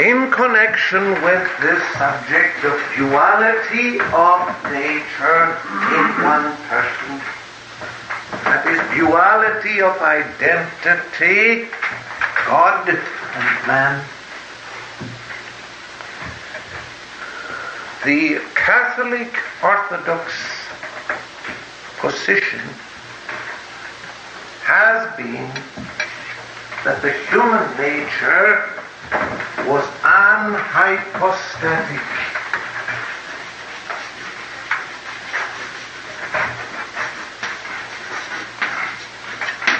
in connection with this subject of duality of nature in one person, that is, duality of identity, God and man. The Catholic Orthodox position has been that the human nature was anhypostatic.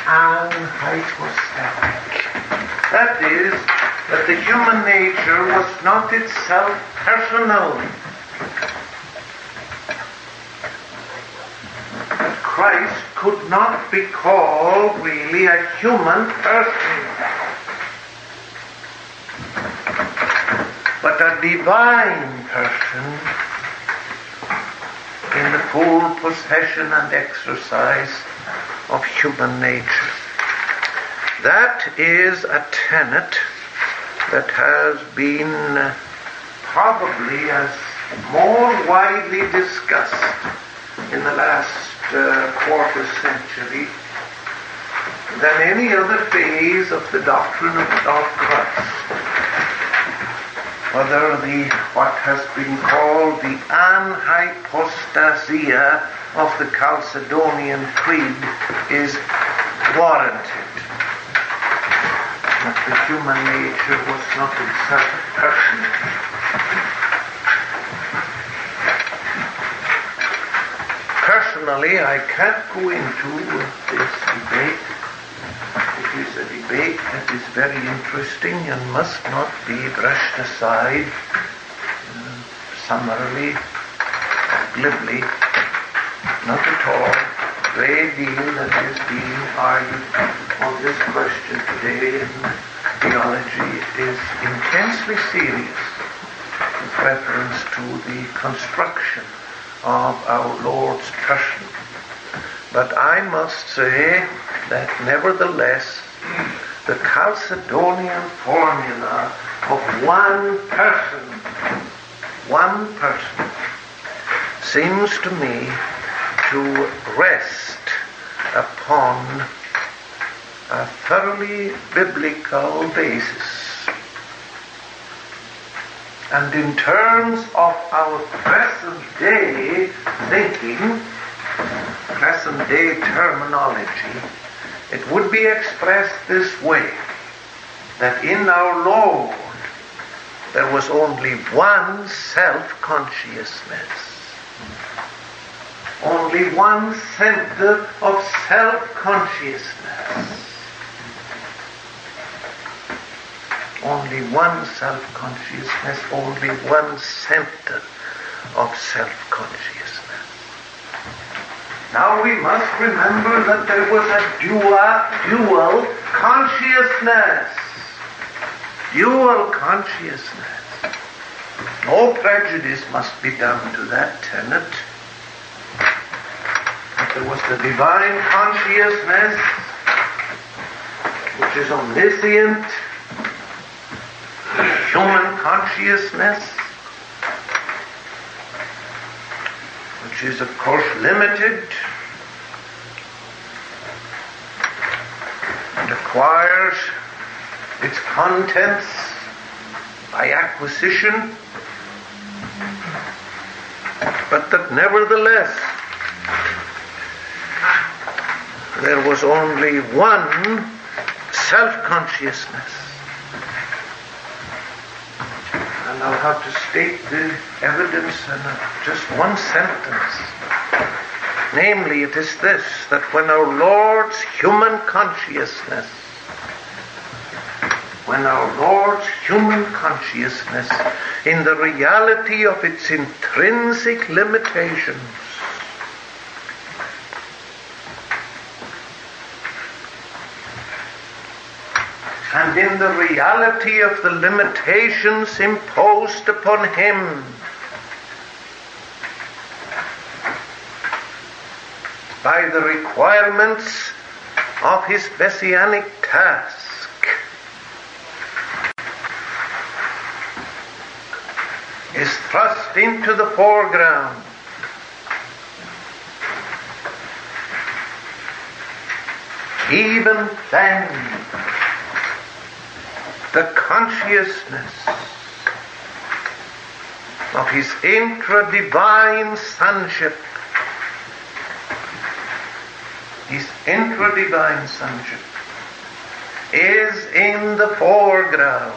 Anhypostatic. That is, that the human nature was not itself personal. Christ could not be called really a human person. but a divine person in the full possession and exercise of human nature. That is a tenet that has been probably as more widely discussed in the last uh, quarter century than any other phase of the doctrine of, of Christ whether the what has been called the anhypostasia of the Chalcedonian Creed is warranted. That the human nature was not itself person. Personally, I can't go into this debate a debate that is very interesting and must not be brushed aside uh, summarily or glibly. Not at all. A great deal that is being argued on this question today in theology is intensely serious with reference to the construction of our Lord's person. But I must say that nevertheless the Chalcedonian formula of one person, one person, seems to me to rest upon a thoroughly biblical basis. And in terms of our present day thinking, present day terminology, it would be expressed this way that in our Lord there was only one self consciousness, only one center of self consciousness. Only one self consciousness, only one center of self consciousness. Now we must remember that there was a dual, dual consciousness. Dual consciousness. No prejudice must be done to that tenet. That there was the divine consciousness, which is omniscient, human consciousness, which is of course limited and acquires its contents by acquisition, but that nevertheless there was only one self-consciousness. and I'll have to state the evidence in just one sentence. Namely, it is this that when our Lord's human consciousness, when our Lord's human consciousness, in the reality of its intrinsic limitations, in the reality of the limitations imposed upon him by the requirements of his messianic task is thrust into the foreground. Even then, the consciousness of his intra-divine sonship his intra-divine sonship is in the foreground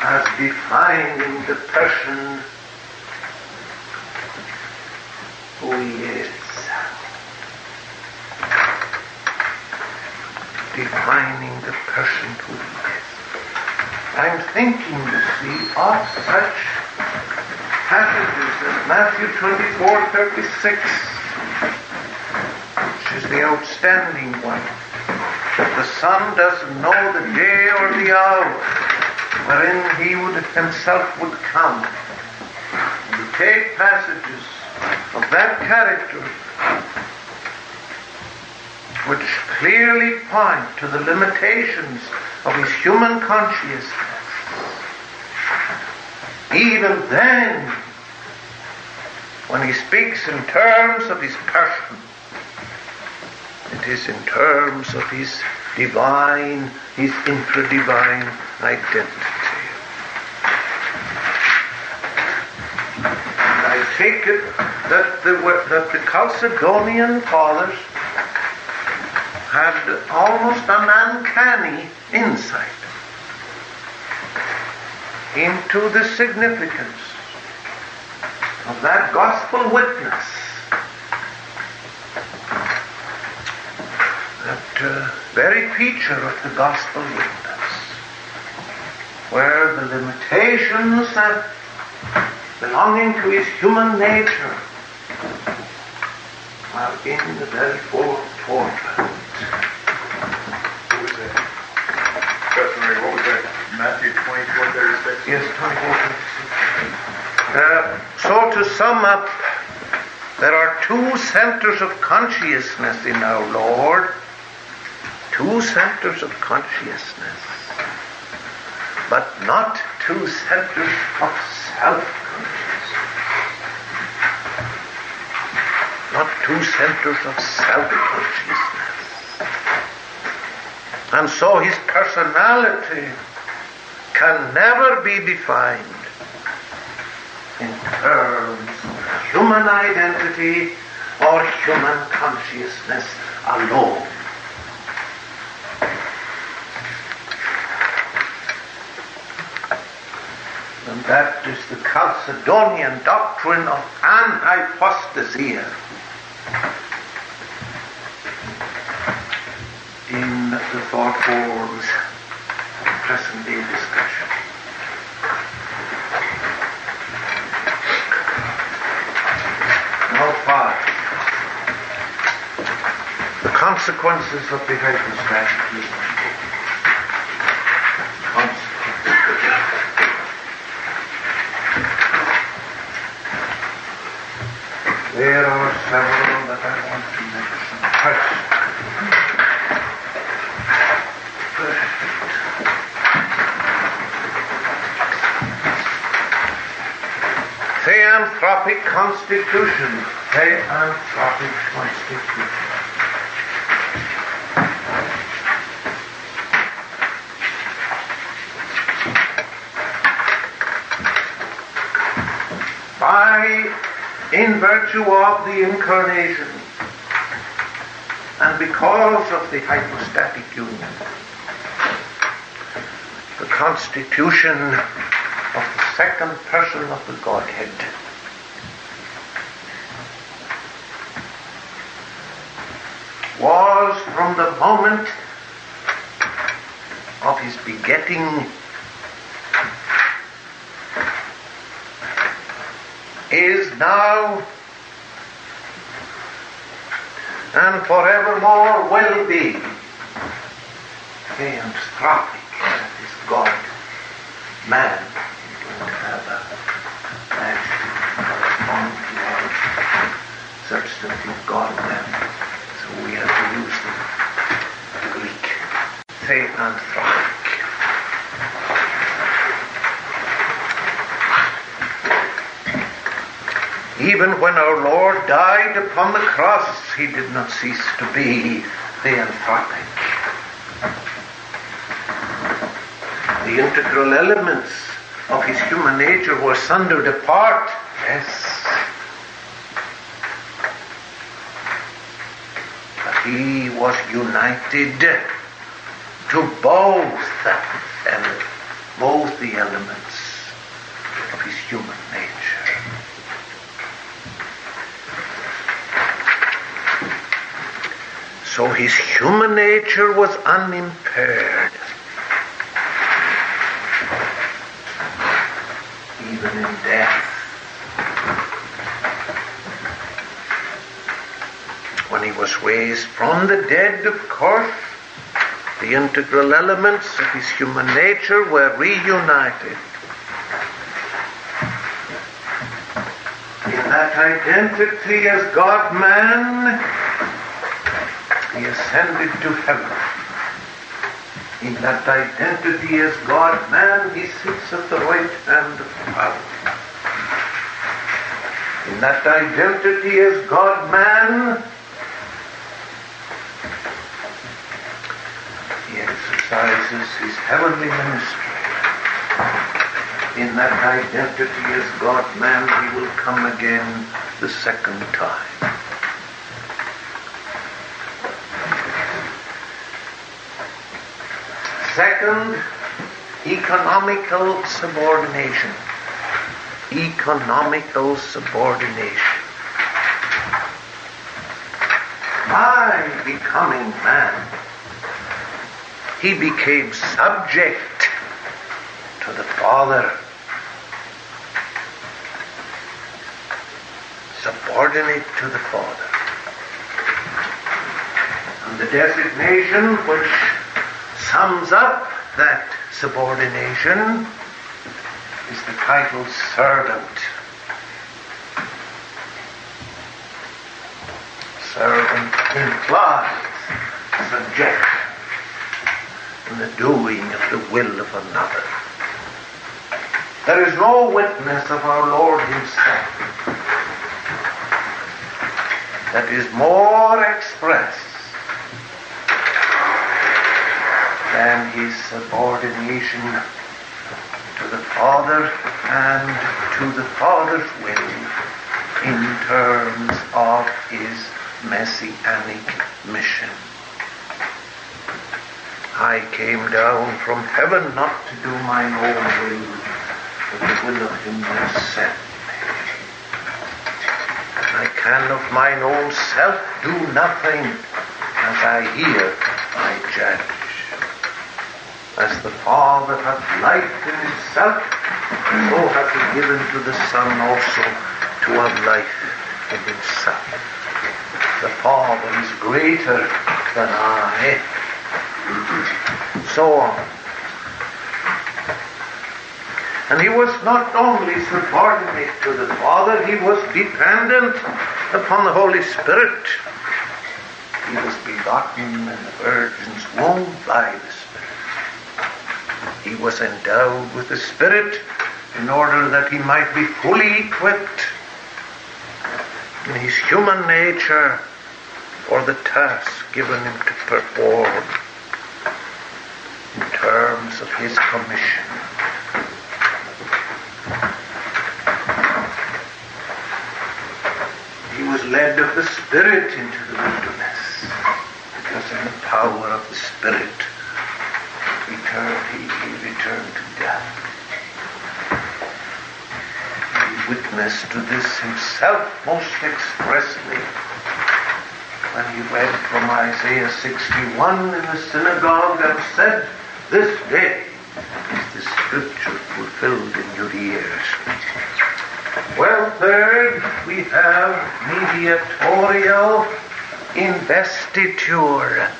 as defining the person who he is. Defining the person is. I'm thinking, you see, of such passages as Matthew 24, 36, which is the outstanding one. The Son doesn't know the day or the hour wherein he would himself would come. You take passages of that character which clearly point to the limitations of his human consciousness even then, when he speaks in terms of his person, it is in terms of his divine, his intra-divine identity. I take it that the, that the Chalcedonian fathers almost an uncanny insight into the significance of that gospel witness. That uh, very feature of the gospel witness, where the limitations that belonging to his human nature are in the very forefront. Matthew 24, 36? Yes, 24, uh, so to sum up, there are two centers of consciousness in our Lord. Two centers of consciousness. But not two centers of self-consciousness. Not two centers of self-consciousness. And so his personality can never be defined in terms of human identity or human consciousness alone. And that is the Chalcedonian doctrine of anhypostasia in the thought forms present day discussion. Now five. The consequences of hypostatic union. There are several that I want to mention. First, Theanthropic constitution. Theanthropic constitution. in virtue of the incarnation and because of the hypostatic union. The constitution of the second person of the Godhead. was from the moment of his begetting is now and forevermore will be theanthropic. That is God, man, don't have a substantive God man. So we have to use the Greek theanthropic. Even when our Lord died upon the cross, he did not cease to be theanthropic. The integral elements of his human nature were sundered apart, yes. But he was united to both and both the elements of his human nature. So his human nature was unimpaired. Even in death. When he was raised from the dead, of course, the integral elements of his human nature were reunited. In that identity as God man, ascended to heaven. In that identity as God man, he sits at the right hand of the Father. In that identity as God man, he exercises his heavenly ministry. In that identity as God man, he will come again the second time. Second, economical subordination. Economical subordination. By becoming man, he became subject to the Father, subordinate to the Father. And the designation which sums up that subordination is the title servant. Servant implies subjection in the doing of the will of another. There is no witness of our Lord Himself that is more expressed than his subordination to the Father and to the Father's will in terms of his messianic mission. I came down from heaven not to do mine own will, but the will of him that sent me. I can of mine own self do nothing. As I hear, I judge. As the Father hath life in himself, so hath he given to the Son also to have life in himself. The Father is greater than I. So on. And he was not only subordinate to the Father, he was dependent upon the Holy Spirit. He was begotten in the Virgin's womb by the he was endowed with the Spirit in order that he might be fully equipped in his human nature for the task given him to perform in terms of his commission. He was led of the Spirit into the wilderness because in the power of the Spirit he returned to death. He witnessed to this himself most expressly when he read from Isaiah 61 in the synagogue and said, This day is the scripture fulfilled in your ears. Well, third, we have mediatorial investiture.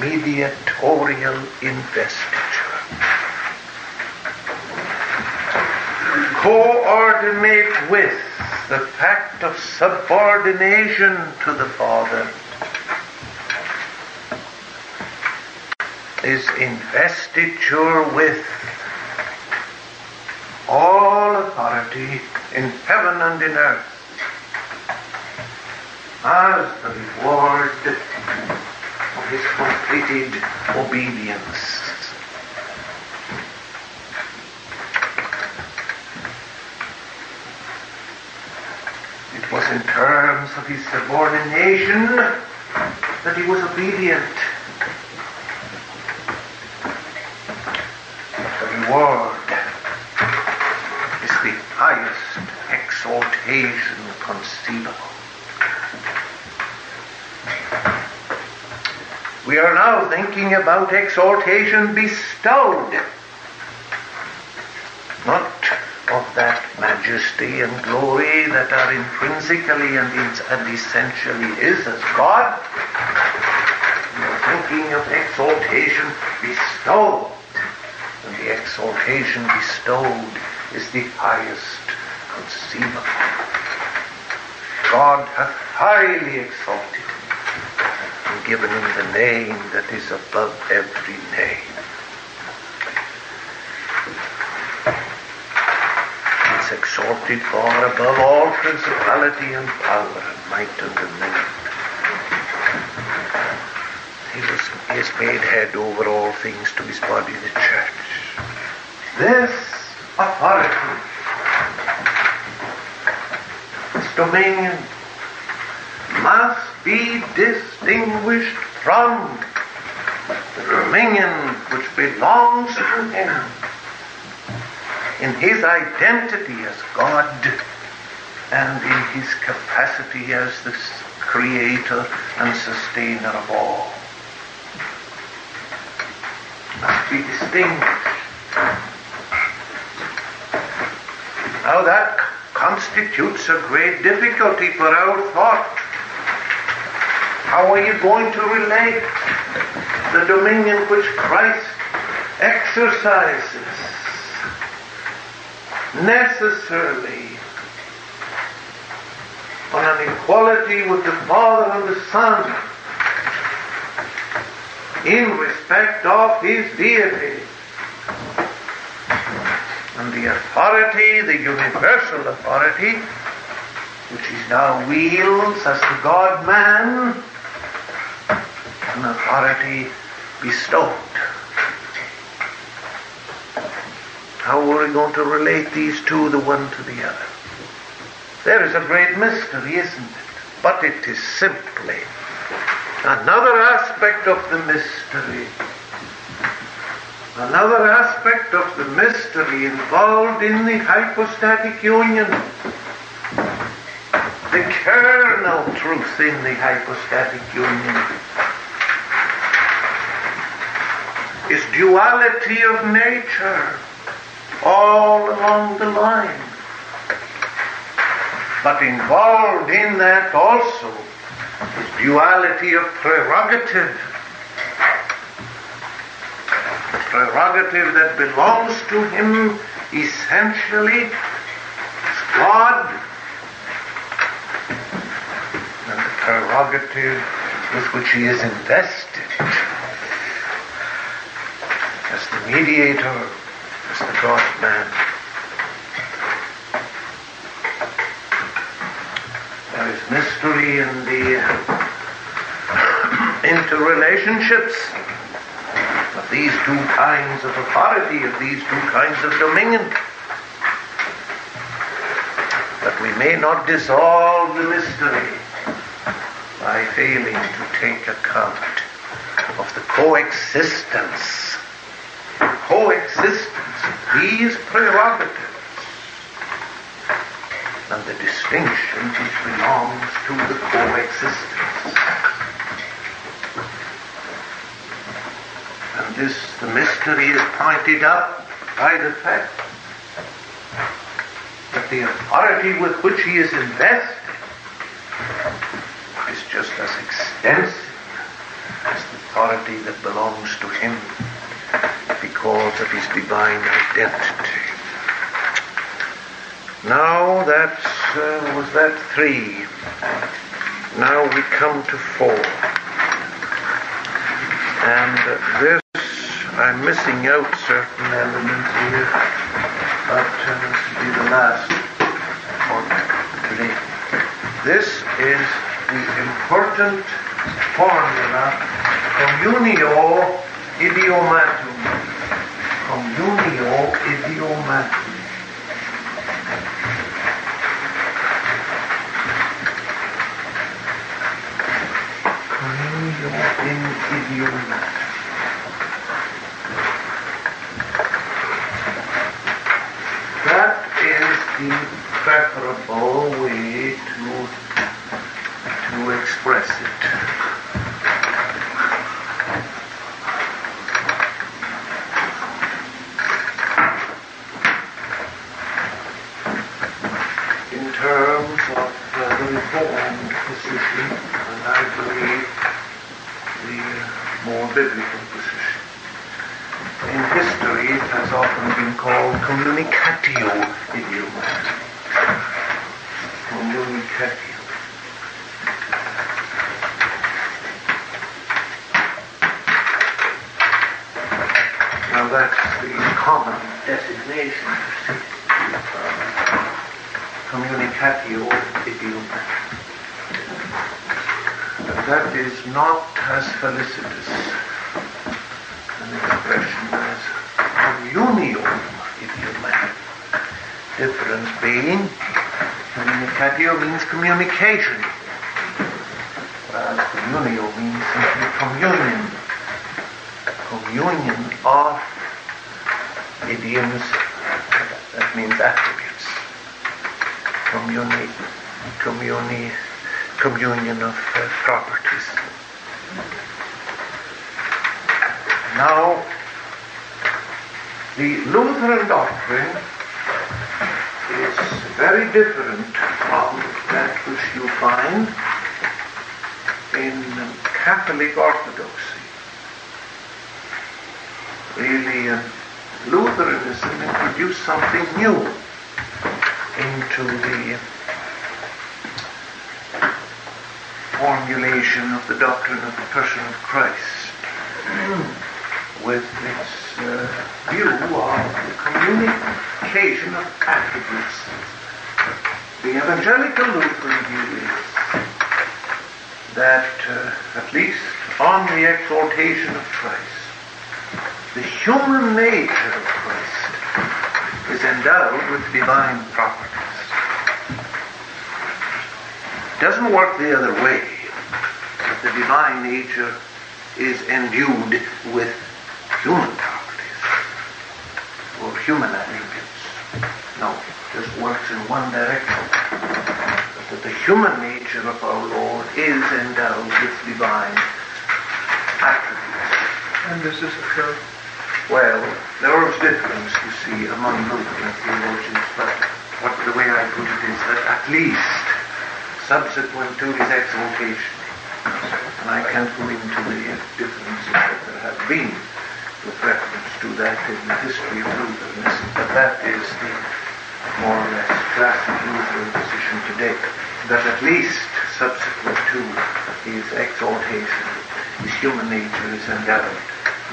Mediatorial investiture. Coordinate with the fact of subordination to the Father is investiture with all authority in heaven and in earth as the reward his completed obedience. It was in terms of his subordination that he was obedient. The reward is the highest exaltation conceivable. We are now thinking about exaltation bestowed, not of that majesty and glory that are intrinsically and, and essentially is as God. We are thinking of exaltation bestowed, and the exaltation bestowed is the highest conceivable. God hath highly exalted given him the name that is above every name. He's exalted far above all principality and power and might and dominion. He, was, he is made head over all things to his body, the church. This authority, this dominion, must be distinguished from the dominion which belongs to him in his identity as God and in his capacity as the creator and sustainer of all. Must be distinguished. Now that constitutes a great difficulty for our thought. How are you going to relate the dominion which Christ exercises necessarily on an equality with the Father and the Son in respect of his deity and the authority, the universal authority, which he now wields as the God man, an authority bestowed. How are we going to relate these two, the one to the other? There is a great mystery, isn't it? But it is simply another aspect of the mystery. Another aspect of the mystery involved in the hypostatic union. The kernel truth in the hypostatic union is duality of nature all along the line. But involved in that also is duality of prerogative. The prerogative that belongs to him essentially as God, and the prerogative with which he is invested mediator, as the God man. There is mystery in the interrelationships of these two kinds of authority, of these two kinds of dominion. But we may not dissolve the mystery by failing to take account of the coexistence, coexistence of these prerogatives and the distinction which belongs to the coexistence. And this, the mystery is pointed out by the fact that the authority with which he is invested is just as extensive as the authority that belongs to him of his divine identity. Now that uh, was that three. Now we come to four. And uh, this, I'm missing out certain elements here, but uh, this will be the last for today. This is the important formula communio idiomatum. Communio idiomatum. Communio in idiomatum. That is the preferable way to to express it. In terms of uh, the reformed position, and I believe the more biblical position. In history, it has often been called communicatio idiomatum. Communicatio. Now that's the common designation communicatio idiomatum. But that is not as felicitous an expression as communio idiomatum. Difference being communicatio means communication, whereas means simply communion. Communion of idioms, that means attributes. Communi, communi, communion of uh, properties. Now, the Lutheran doctrine is very different from that which you find in Catholic Orthodoxy. Really, uh, Lutheranism introduced something new into the formulation of the doctrine of the person of Christ with its uh, view of the communication of attributes. The evangelical Lutheran view that, uh, at least on the exaltation of Christ, the human nature of Christ is endowed with divine properties. It doesn't work the other way. That the divine nature is endued with human properties or human attributes. No, it just works in one direction. Human nature of our Lord is endowed with divine attributes. And this occur? Well, there is difference, you see, among Lutheran theologians, but what the way I put it is that at least subsequent to his exaltation, and I can't go into the differences that there have been with reference to that in the history of Lutheranism, but that is the more or less classic Lutheran position today, that at least subsequent to his exaltation, his human nature is endowed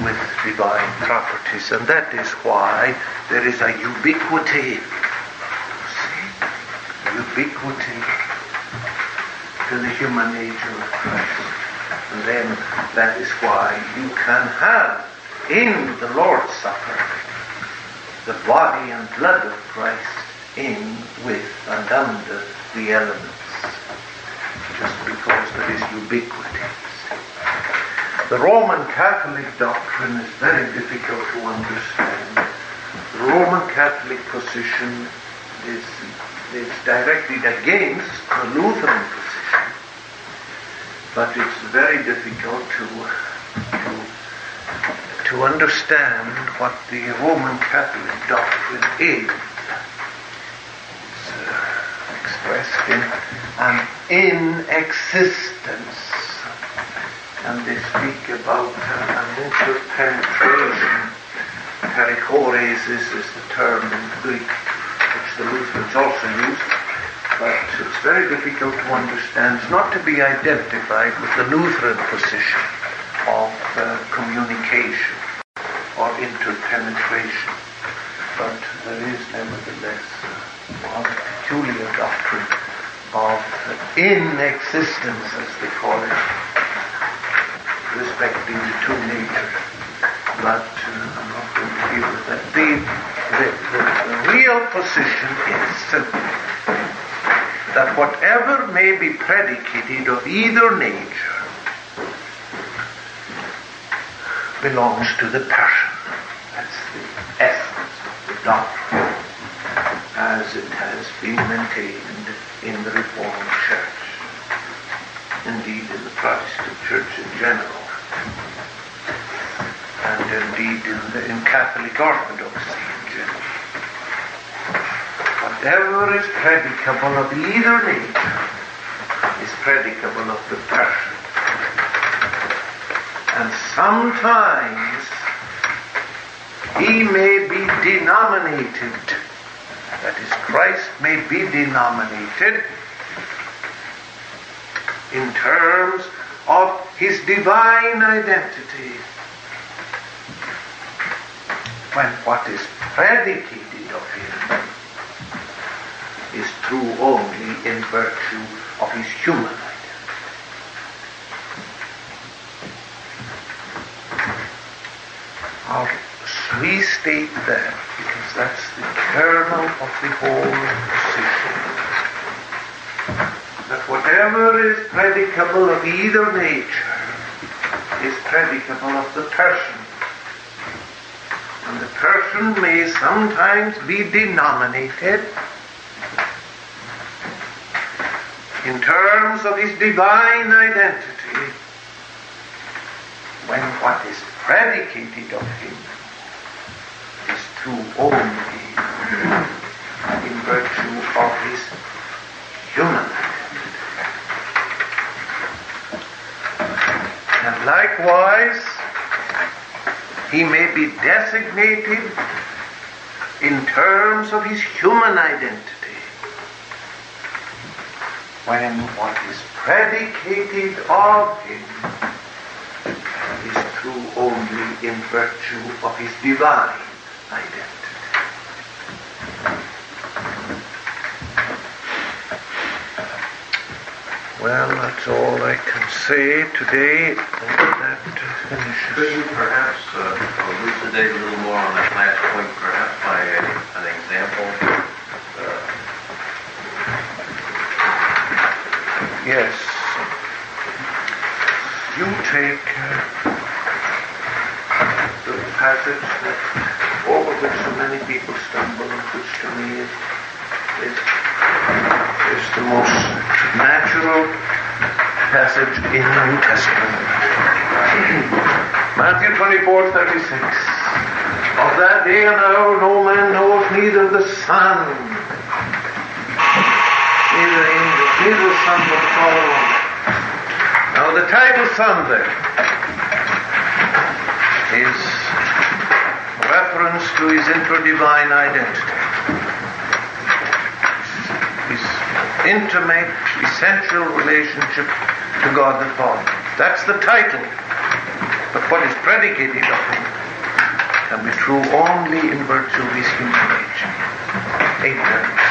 with divine properties, and that is why there is a ubiquity. See? Ubiquity to the human nature of Christ. And then that is why you can have in the Lord's Supper the body and blood of Christ in, with, and under the elements. There is ubiquity. The Roman Catholic doctrine is very difficult to understand. The Roman Catholic position is, is directed against the Lutheran position. But it's very difficult to, to, to understand what the Roman Catholic doctrine is. It's uh, expressed in an in existence. And they speak about an interpenetration. Perichoresis is the term in Greek which the Lutherans also use. But it's very difficult to understand. It's not to be identified with the Lutheran position of uh, communication or interpenetration. But there is nevertheless uh, one peculiar doctrine of in existence, as they call it, respecting the two natures. But uh, I'm not going to deal with that. The, the, the, the real position is simply that whatever may be predicated of either nature belongs to the passion. That's the essence of the doctrine as it has been maintained in the Reformed Church, indeed in the Protestant Church in general, and indeed in, the, in Catholic Orthodoxy in general. Whatever is predicable of either nature is predicable of the passion. And sometimes he may be denominated Christ may be denominated in terms of his divine identity. When what is predicated of him is true only in virtue of his human identity. I'll restate that kernel of the whole position. That whatever is predicable of either nature is predicable of the person. And the person may sometimes be denominated in terms of his divine identity when what is predicated of him is true only in virtue of his human identity. And likewise, he may be designated in terms of his human identity when what is predicated of him is true only in virtue of his divine identity. Well, that's all I can say today. That finishes. Could you perhaps uh, elucidate a little more on that last point, perhaps by a, an example? Uh, Yes. You take uh, the passage that over which so many people stumble, and which to me is, is, is the most natural passage in the New Testament. Matthew 24, 36. Of that day and hour no man knows neither the Son, neither angels, neither the Son but the Father. Now the title Son there is reference to his interdivine identity. His intimate, essential relationship to God the Father. That's the title. But what is predicated of him can be true only in virtue of his human nature. Amen.